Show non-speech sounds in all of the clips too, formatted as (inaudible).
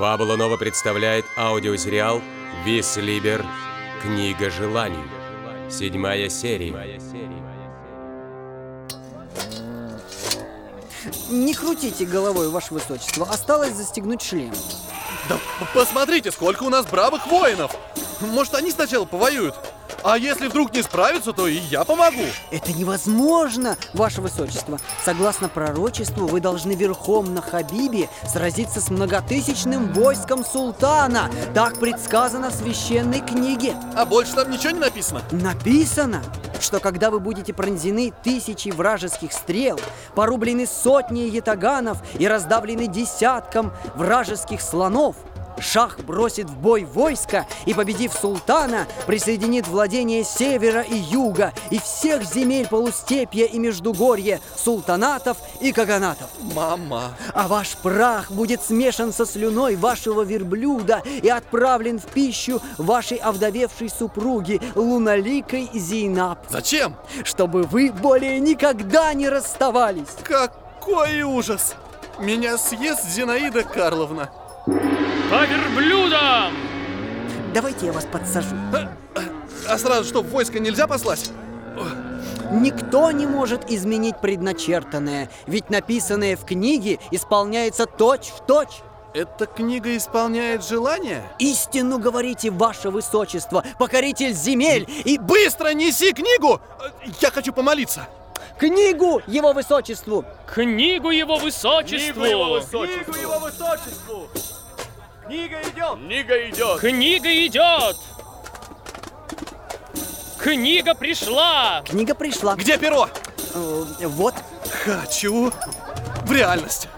Фабула Нова представляет аудиосериал «Вис Либер. Книга желаний». Седьмая серия. Не крутите головой, ваше высочество. Осталось застегнуть шлем. Да посмотрите, сколько у нас бравых воинов! Может, они сначала повоюют? А если вдруг не справятся, то и я помогу. Это невозможно, ваше высочество. Согласно пророчеству, вы должны верхом на Хабибе сразиться с многотысячным войском султана. Так предсказано в священной книге. А больше там ничего не написано? Написано, что когда вы будете пронзены тысячей вражеских стрел, порублены сотни ятаганов и раздавлены десятком вражеских слонов, Шах бросит в бой войско и, победив султана, присоединит владения севера и юга и всех земель полустепья и междугорья, султанатов и каганатов. Мама. А ваш прах будет смешан со слюной вашего верблюда и отправлен в пищу вашей овдовевшей супруги, луналикой Зейнаб, Зачем? чтобы вы более никогда не расставались. Какой ужас! Меня съест Зинаида Карловна. По верблюдам! Давайте я вас подсажу. А сразу что, в войско нельзя послать? Никто не может изменить предначертанное, ведь написанное в книге исполняется точь в точь. Эта книга исполняет желание? Истину говорите, ваше высочество, покоритель земель, и Быстро неси книгу! Я хочу помолиться. книгу его высочеству. Книгу его высочеству! Книгу его высочеству! Книга идет! Книга идет. Книга идет! Книга пришла! Книга пришла. Где перо? Э, вот. Хочу в реальность.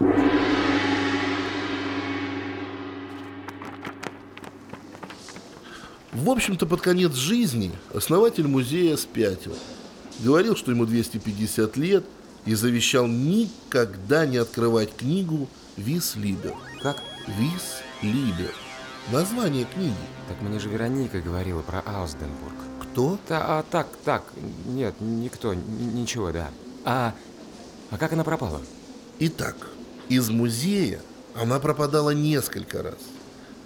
В общем-то, под конец жизни основатель музея спятил. Говорил, что ему 250 лет и завещал никогда не открывать книгу «Вис Либер». Как? «Вис Либер». Название книги. Так мне же Вероника говорила про Аусденбург. Кто? Да, а, так, так, нет, никто, ничего, да. А, а как она пропала? Итак, из музея она пропадала несколько раз.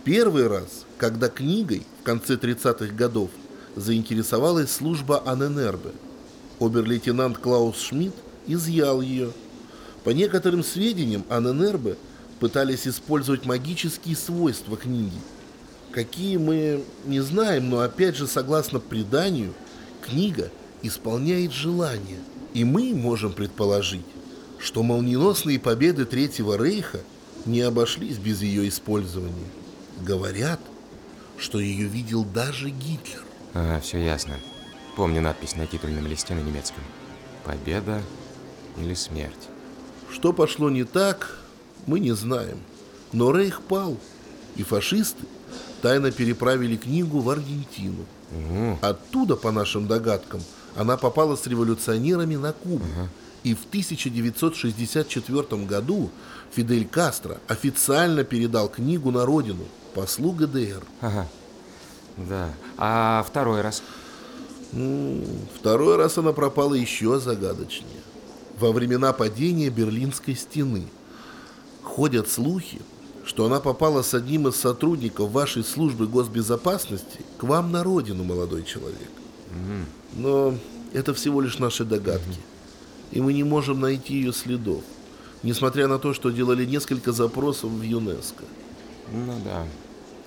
Первый раз, когда книгой в конце 30-х годов заинтересовалась служба Аненербе. Обер-лейтенант Клаус Шмидт изъял ее. По некоторым сведениям, Аненербе пытались использовать магические свойства книги. Какие мы не знаем, но опять же, согласно преданию, книга исполняет желания. И мы можем предположить, что молниеносные победы Третьего Рейха не обошлись без ее использования. Говорят, что ее видел даже Гитлер. А, все ясно. Помню надпись на титульном листе на немецком. Победа или смерть. Что пошло не так, мы не знаем. Но Рейх пал, и фашисты тайно переправили книгу в Аргентину. Оттуда, по нашим догадкам, она попала с революционерами на Кубу. И в 1964 году Фидель Кастро официально передал книгу на родину, послу ГДР. Ага. Да. А второй раз? М, Второй раз она пропала еще загадочнее. Во времена падения Берлинской стены. Ходят слухи, что она попала с одним из сотрудников вашей службы госбезопасности к вам на родину, молодой человек. Но это всего лишь наши догадки. И мы не можем найти ее следов, несмотря на то, что делали несколько запросов в ЮНЕСКО. Ну да.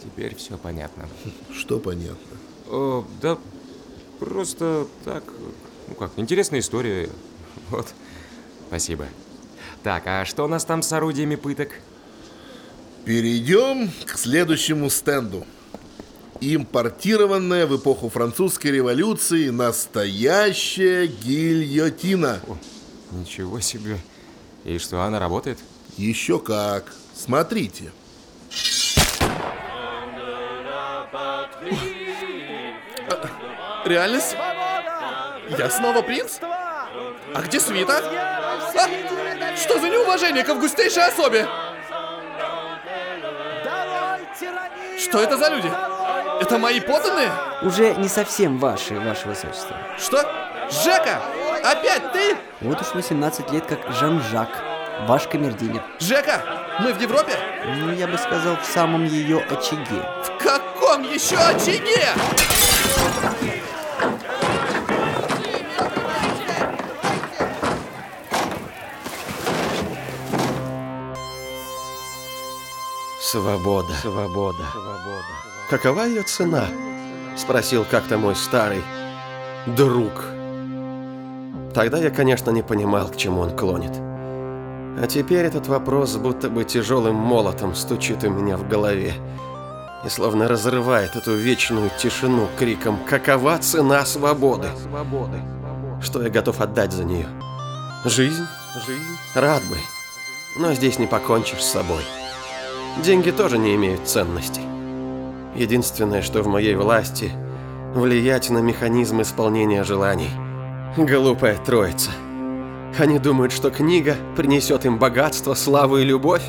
Теперь все понятно. Что понятно? О, да просто так, ну как, интересная история. (laughs) Вот. Спасибо. Так, а что у нас там с орудиями пыток? Перейдем к следующему стенду. Импортированная в эпоху французской революции настоящая гильотина. О, ничего себе. И что, она работает? Еще как. Смотрите. Реальность? Я снова принц? А где свита? Что за неуважение к августейшей особе? Что это за люди? Это мои подданные? Уже не совсем ваши, ваше высочество. Что? Жека! Опять ты? Вот уж 18 лет как Жан-Жак. Ваш камердинер. Жека, мы в Европе? Ну, я бы сказал, в самом ее очаге. В каком еще очаге? Свобода. Свобода. Свобода. Какова ее цена? Спросил как-то мой старый друг. Тогда я, конечно, не понимал, к чему он клонит. А теперь этот вопрос будто бы тяжелым молотом стучит у меня в голове и словно разрывает эту вечную тишину криком «Какова цена свободы?» Что я готов отдать за нее? Жизнь? Жизнь? Рад бы. Но здесь не покончишь с собой. Деньги тоже не имеют ценности. Единственное, что в моей власти – влиять на механизм исполнения желаний. Глупая троица. Они думают, что книга принесет им богатство, славу и любовь.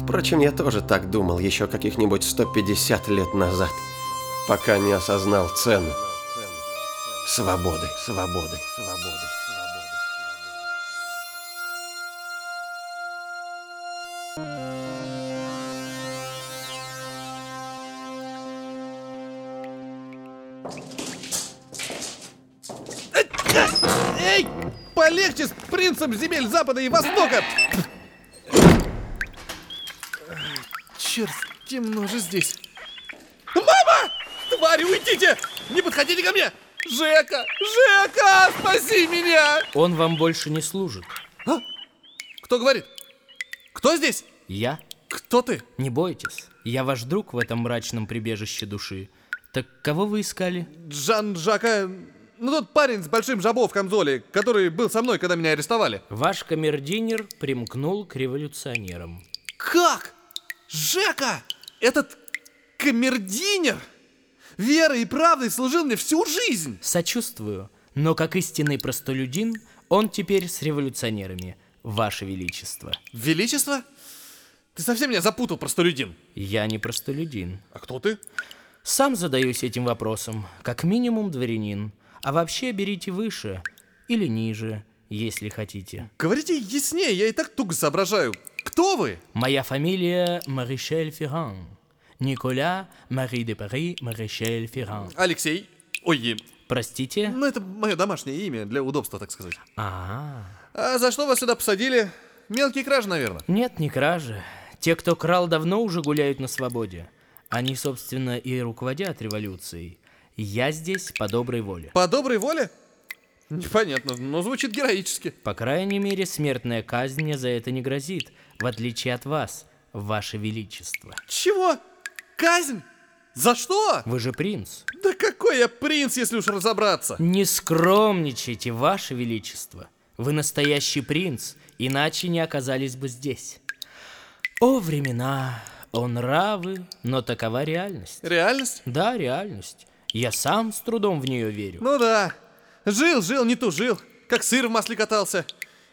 Впрочем, я тоже так думал еще каких-нибудь 150 лет назад, пока не осознал цену свободы, свободы, свободы. Эй, полегче с принцем земель Запада и Востока! Черт, темно же здесь. Мама! Твари, уйдите! Не подходите ко мне! Жека! Жека! Спаси меня! Он вам больше не служит. Кто говорит? Кто здесь? Я? Кто ты? Не бойтесь. Я ваш друг в этом мрачном прибежище души. Так кого вы искали? Жан-Жака... Ну, тот парень с большим жабо в камзоле, который был со мной, когда меня арестовали. Ваш камердинер примкнул к революционерам. Как? Жека! Этот камердинер верой и правдой служил мне всю жизнь. Сочувствую, но как истинный простолюдин, он теперь с революционерами, Ваше Величество. Величество? Ты совсем меня запутал, простолюдин. Я не простолюдин. А кто ты? Сам задаюсь этим вопросом. Как минимум дворянин. А вообще берите выше или ниже, если хотите. Говорите яснее, я и так туго соображаю. Кто вы? Моя фамилия Маришель Ферран. Николя Мари де Пари Маришель Ферран. Алексей. Ой, Простите? ну это мое домашнее имя, для удобства, так сказать. А, А за что вас сюда посадили? Мелкие кражи, наверное. нет, не кражи. Те, кто крал, давно уже гуляют на свободе. Они, собственно, и руководят революцией. Я здесь по доброй воле. По доброй воле? Непонятно, но звучит героически. По крайней мере, смертная казнь мне за это не грозит, в отличие от вас, Ваше Величество. Чего? Казнь? За что? Вы же принц. Да какой я принц, если уж разобраться? Не скромничайте, Ваше Величество. Вы настоящий принц, иначе не оказались бы здесь. О, времена, о, нравы, но такова реальность. Реальность? Да, реальность. Я сам с трудом в нее верю. Ну да. Жил, жил, не тужил. Как сыр в масле катался.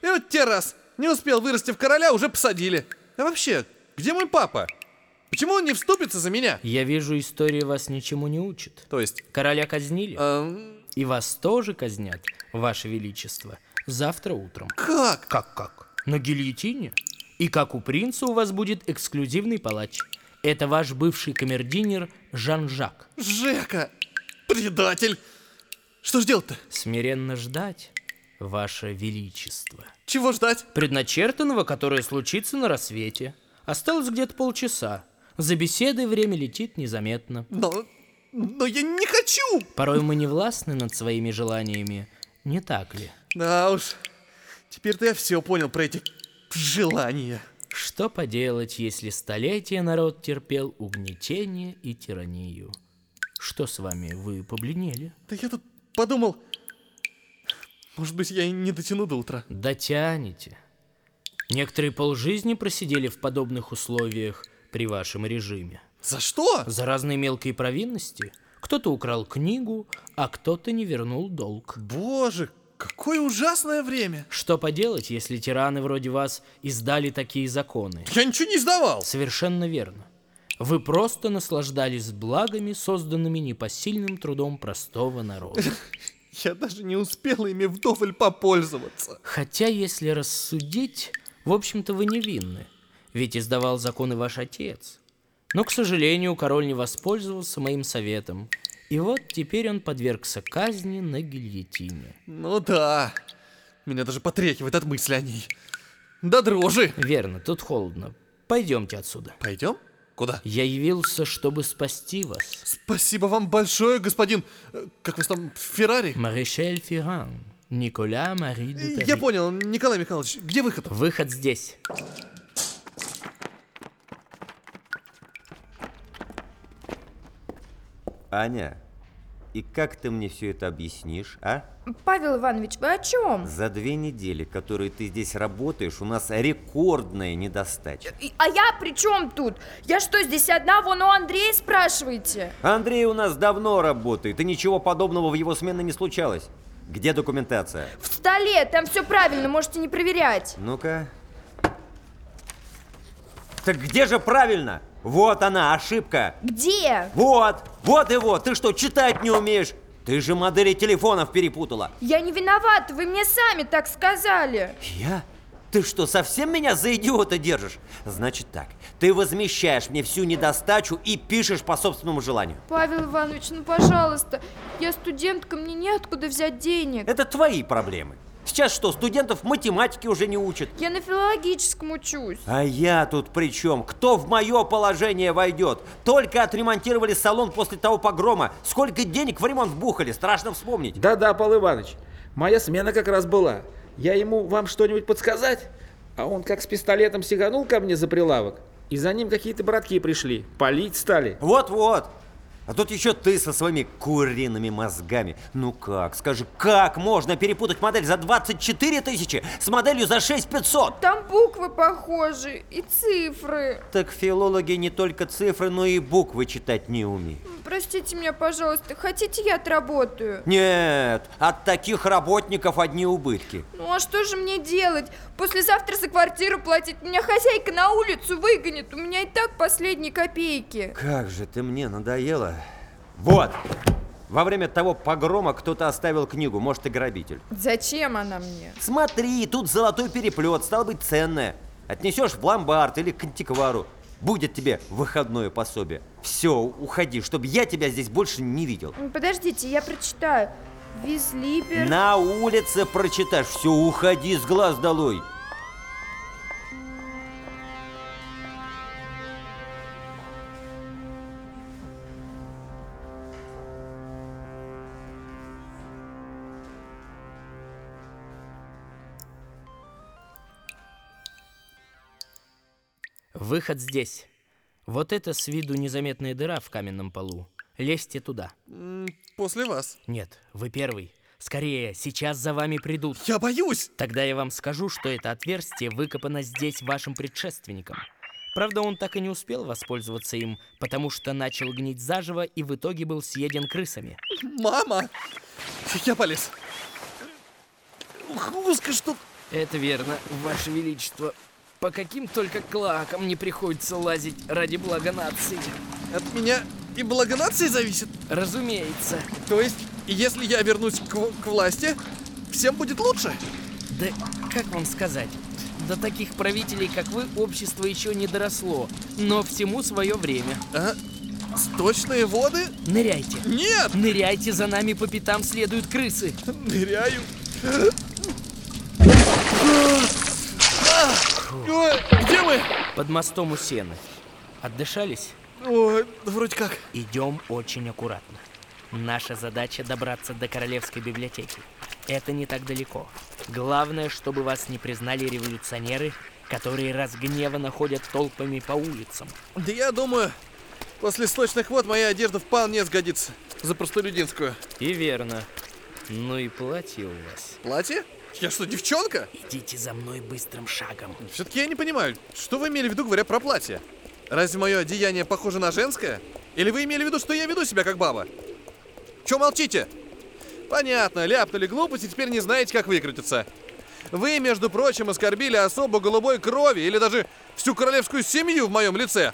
И вот те раз. Не успел вырасти в короля, уже посадили. А вообще, где мой папа? Почему он не вступится за меня? Я вижу, история вас ничему не учит. То есть... Короля казнили, эм, и вас тоже казнят, Ваше Величество, завтра утром. как? Как как? На гильотине? И как у принца у вас будет эксклюзивный палач. Это ваш бывший камердинер Жан-Жак. Жека! Предатель! Что ж делать-то? Смиренно ждать, Ваше Величество. Чего ждать? Предначертанного, которое случится на рассвете. Осталось где-то полчаса. За беседой время летит незаметно. Но... Но я не хочу! Порой мы не властны над своими желаниями, не так ли? Да уж. Теперь-то я все понял про эти желания. Что поделать, если столетия народ терпел угнетение и тиранию? Что с вами, вы побледнели? Да я тут подумал... Может быть, я и не дотяну до утра. Дотянете. Некоторые полжизни просидели в подобных условиях при вашем режиме. За что? За разные мелкие провинности. Кто-то украл книгу, а кто-то не вернул долг. Боже, какое ужасное время. Что поделать, если тираны вроде вас издали такие законы? Я ничего не издавал. Совершенно верно. Вы просто наслаждались благами, созданными непосильным трудом простого народа. (laughs) Я даже не успел ими вдоволь попользоваться. Хотя, если рассудить, в общем-то вы невинны, ведь издавал законы ваш отец. Но, к сожалению, король не воспользовался моим советом, и вот теперь он подвергся казни на гильотине. Ну да. Меня даже потряхивает от мысли о ней. Да дрожи. Верно, тут холодно. Пойдемте отсюда. Пойдем? Куда? Я явился, чтобы спасти вас. Спасибо вам большое, господин... э, Как вас там, Феррари? Марешель Ферран, Николя Мари де Я Перри. понял, Николай Михайлович, где выход? Выход здесь. Аня, и как ты мне все это объяснишь, а? Павел Иванович, вы о чем? За две недели, которые ты здесь работаешь, у нас рекордная недостача. А я при чем тут? Я что, здесь одна? Вон у Андрея спрашиваете. Андрей у нас давно работает, и ничего подобного в его смены не случалось. Где документация? В столе, там все правильно, можете не проверять. Ну-ка. Так где же правильно? Вот она, ошибка. Где? Вот, вот вот. Ты что, читать не умеешь? Ты же модели телефонов перепутала. Я не виновата, вы мне сами так сказали. Я? Ты что, совсем меня за идиота держишь? Значит так, ты возмещаешь мне всю недостачу и пишешь по собственному желанию. Павел Иванович, ну пожалуйста, я студентка, мне неоткуда взять денег. Это твои проблемы. Сейчас что, студентов математики уже не учат? Я на филологическом учусь. А я тут при чем? Кто в мое положение войдет? Только отремонтировали салон после того погрома. Сколько денег в ремонт вбухали, страшно вспомнить. Да-да, Павел Иванович, моя смена как раз была. Я ему вам что-нибудь подсказать? А он как с пистолетом сиганул ко мне за прилавок, и за ним какие-то братки пришли, палить стали. Вот-вот. А тут еще ты со своими куриными мозгами. Ну как, скажи, как можно перепутать модель за 24 тысячи с моделью за 6 500? Там буквы похожи и цифры. Так филологи не только цифры, но и буквы читать не умеют. Простите меня, пожалуйста, хотите я отработаю? Нет, от таких работников одни убытки. Ну а что же мне делать? Послезавтра за квартиру платить. Меня хозяйка на улицу выгонит. У меня и так последние копейки. Как же ты мне надоела. Вот! Во время того погрома кто-то оставил книгу, может и грабитель. Зачем она мне? Смотри, тут золотой переплет, стало быть ценное. Отнесешь в ломбард или к антиквару. Будет тебе выходное пособие. Все, уходи, чтобы я тебя здесь больше не видел. Подождите, я прочитаю. Визлибер. На улице прочитаешь. Все, уходи с глаз долой. Выход здесь. Вот это с виду незаметная дыра в каменном полу. Лезьте туда. После вас. Нет, вы первый. Скорее, сейчас за вами придут. Я боюсь! Тогда я вам скажу, что это отверстие выкопано здесь вашим предшественником. Правда, он так и не успел воспользоваться им, потому что начал гнить заживо и в итоге был съеден крысами. Мама! Я полез. Узко что... Это верно, Ваше Величество. По каким только клакам не приходится лазить ради блага нации. От меня и благо нации зависит. Разумеется. То есть, если я вернусь к, к власти, всем будет лучше? Да как вам сказать? До таких правителей, как вы, общество еще не доросло. Но всему свое время. А? Сточные воды? Ныряйте. Нет! Ныряйте, за нами по пятам следуют крысы. Ныряю. Ой, Где мы? Под мостом у сены. Отдышались? Ой, вроде как. Идем очень аккуратно. Наша задача добраться до Королевской библиотеки. Это не так далеко. Главное, чтобы вас не признали революционеры, которые разгневанно ходят толпами по улицам. Да я думаю, после сточных вод моя одежда вполне сгодится за простолюдинскую. И верно. Ну и платье у вас. Платье? Я что, девчонка? Идите за мной быстрым шагом. Все-таки я не понимаю, что вы имели в виду, говоря про платье? Разве мое одеяние похоже на женское? Или вы имели в виду, что я веду себя как баба? Че молчите? Понятно, ляпнули глупость и теперь не знаете, как выкрутиться. Вы, между прочим, оскорбили особо голубой крови или даже всю королевскую семью в моем лице.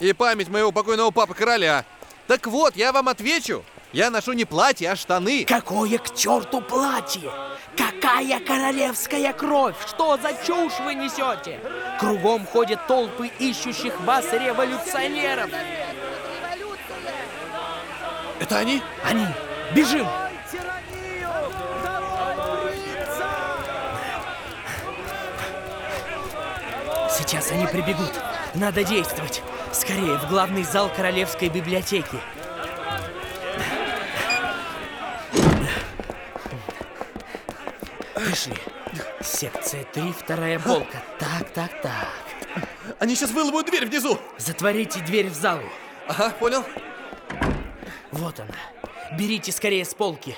И память моего покойного папы короля. Так вот, я вам отвечу. Я ношу не платье, а штаны. Какое к черту платье? Какая королевская кровь? Что за чушь вы несете? Кругом ходят толпы ищущих вас революционеров. Это они? Они! Бежим! Сейчас они прибегут. Надо действовать. Скорее, в главный зал Королевской библиотеки. Пришли. Секция 3, вторая полка. Так, так, так. Они сейчас выломают дверь внизу. Затворите дверь в залу. Ага, понял. Вот она. Берите скорее с полки.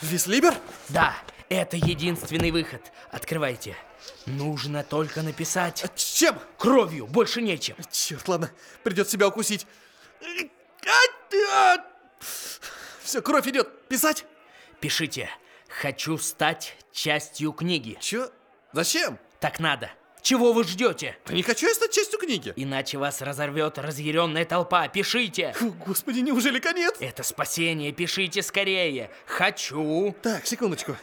Вислибер? Да, это единственный выход. Открывайте. Нужно только написать С чем? кровью, больше нечем. Черт, ладно, придется себя укусить. Все, кровь идет. Писать? Пишите. Хочу стать частью книги. Че? Зачем? Так надо. Чего вы ждете? Да не хочу я стать частью книги. Иначе вас разорвет разъяренная толпа. Пишите. Фу, Господи, неужели конец? Это спасение. Пишите скорее. Хочу. Так, секундочку.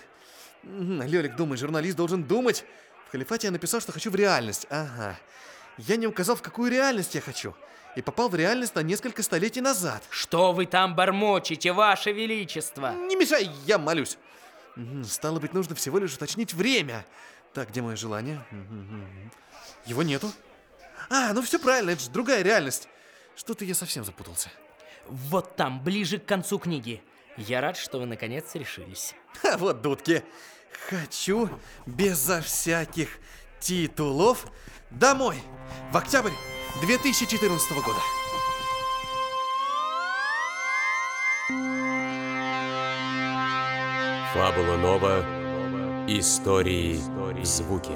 Лёлик, думай, журналист должен думать. В халифате я написал, что хочу в реальность. Ага. Я не указал, в какую реальность я хочу. И попал в реальность на несколько столетий назад. Что вы там бормочете, ваше величество? Не мешай, я молюсь. Стало быть, нужно всего лишь уточнить время. Так, где мое желание? Его нету. А, ну все правильно, это же другая реальность. Что-то я совсем запутался. Вот там, ближе к концу книги. Я рад, что вы наконец решились. Ха, вот дудки. Хочу безо всяких титулов домой в октябрь 2014 года. Фабула Нова. Истории в звуке.